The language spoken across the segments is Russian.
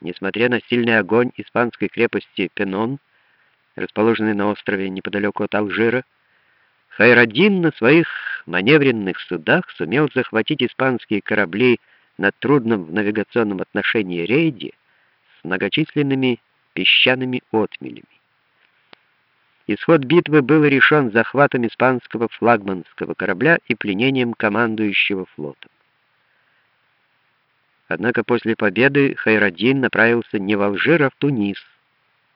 Несмотря на сильный огонь испанской крепости Пенон, расположенной на острове неподалеку от Алжира, Хайрадин на своих маневренных судах сумел захватить испанские корабли на трудном в навигационном отношении рейде с многочисленными песчаными отмелями. Исход битвы был решен захватом испанского флагманского корабля и пленением командующего флотом. Однако после победы Хайраддин направился не в Алжир, а в Тунис,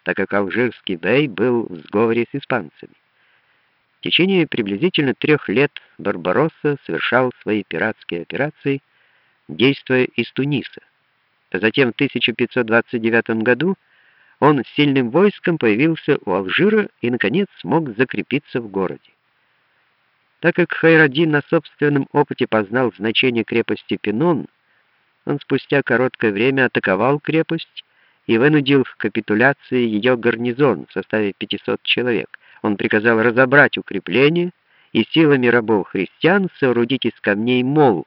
так как алжирский бей был в сговоре с испанцами. В течение приблизительно трех лет Барбаросса совершал свои пиратские операции, действуя из Туниса. Затем в 1529 году он с сильным войском появился у Алжира и, наконец, смог закрепиться в городе. Так как Хайраддин на собственном опыте познал значение крепости Пенон, он спустя короткое время атаковал крепость и вынудил к капитуляции ее гарнизон в составе 500 человек. Он приказал разобрать укрепления и силами рабов-христиан соорудить из камней мол,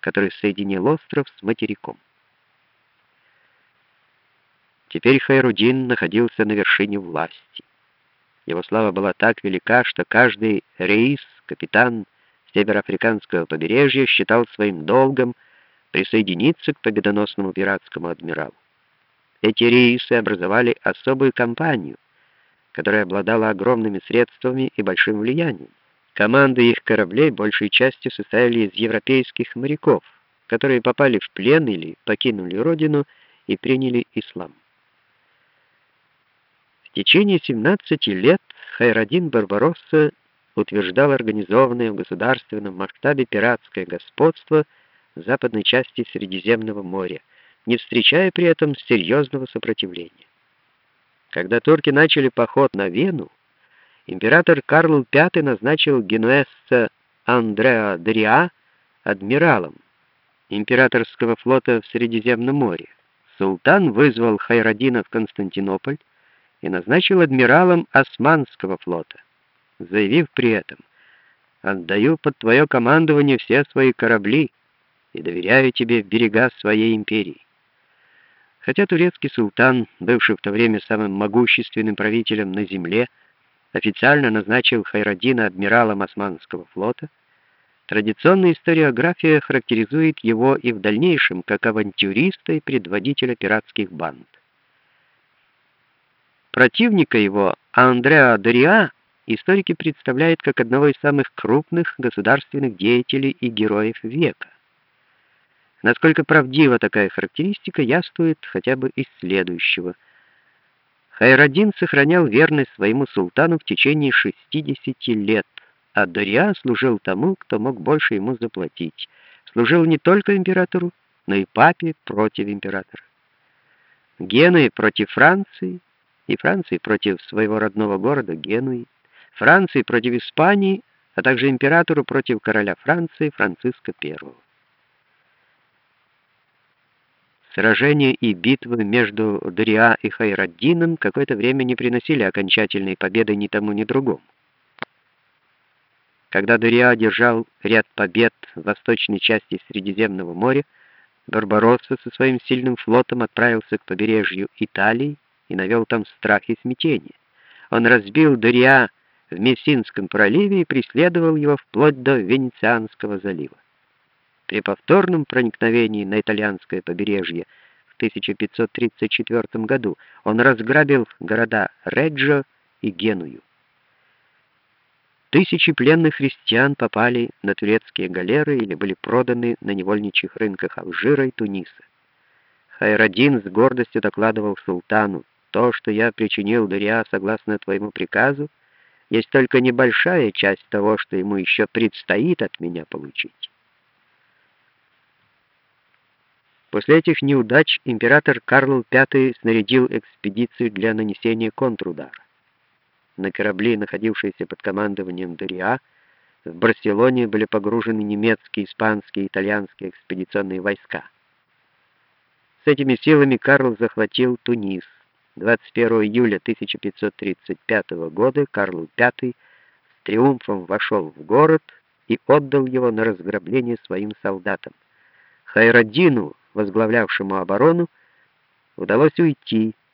который соединил остров с материком. Теперь Хайрудин находился на вершине власти. Его слава была так велика, что каждый рейс, капитан североафриканского побережья считал своим долгом присоединиться к победоносному пиратскому адмиралу. Эти рейсы образовали особую компанию, которая обладала огромными средствами и большим влиянием. Команды их кораблей большей частью состояли из европейских моряков, которые попали в плен или покинули родину и приняли ислам. В течение 17 лет Хайрадин Барбаросса утверждал организованное в государственном масштабе пиратское господство западной части Средиземного моря, не встречая при этом серьезного сопротивления. Когда турки начали поход на Вену, император Карл V назначил генуэзца Андреа Дориа адмиралом императорского флота в Средиземном море. Султан вызвал Хайрадина в Константинополь, и назначил адмиралом Османского флота, заявив при этом: "Отдаю под твое командование все свои корабли и доверяю тебе берега своей империи". Хотя турецкий султан, бывший в то время самым могущественным правителем на земле, официально назначил Хайраддина адмиралом Османского флота, традиционная историография характеризует его и в дальнейшем как авантюриста и предводителя пиратских банд. Противника его, Андреа Дориа, историки представляют как одного из самых крупных государственных деятелей и героев века. Насколько правдива такая характеристика, яствует хотя бы из следующего. Хайраддин сохранял верность своему султану в течение 60 лет, а Дориа служил тому, кто мог больше ему заплатить. Служил не только императору, но и папе против императора. Генуи против Франции, и Франции против своего родного города Генуи, Франции против Испании, а также императору против короля Франции Франциска I. Сражения и битвы между Дориа и Хайраддином какое-то время не приносили окончательной победы ни тому, ни другому. Когда Дориа одержал ряд побед в восточной части Средиземного моря, Барбаросса со своим сильным флотом отправился к побережью Италии и навел там страх и смятение. Он разбил Дориа в Мессинском проливе и преследовал его вплоть до Венецианского залива. При повторном проникновении на итальянское побережье в 1534 году он разграбил города Реджо и Геную. Тысячи пленных христиан попали на турецкие галеры или были проданы на невольничьих рынках Алжира и Туниса. Хайраддин с гордостью докладывал султану: то, что я причинил Дориа согласно твоему приказу, есть только небольшая часть того, что ему еще предстоит от меня получить. После этих неудач император Карл V снарядил экспедицию для нанесения контрудара. На корабли, находившиеся под командованием Дориа, в Барселоне были погружены немецкие, испанские и итальянские экспедиционные войска. С этими силами Карл захватил Тунис. 21 июля 1535 года Карл V с триумфом вошел в город и отдал его на разграбление своим солдатам. Хайраддину, возглавлявшему оборону, удалось уйти,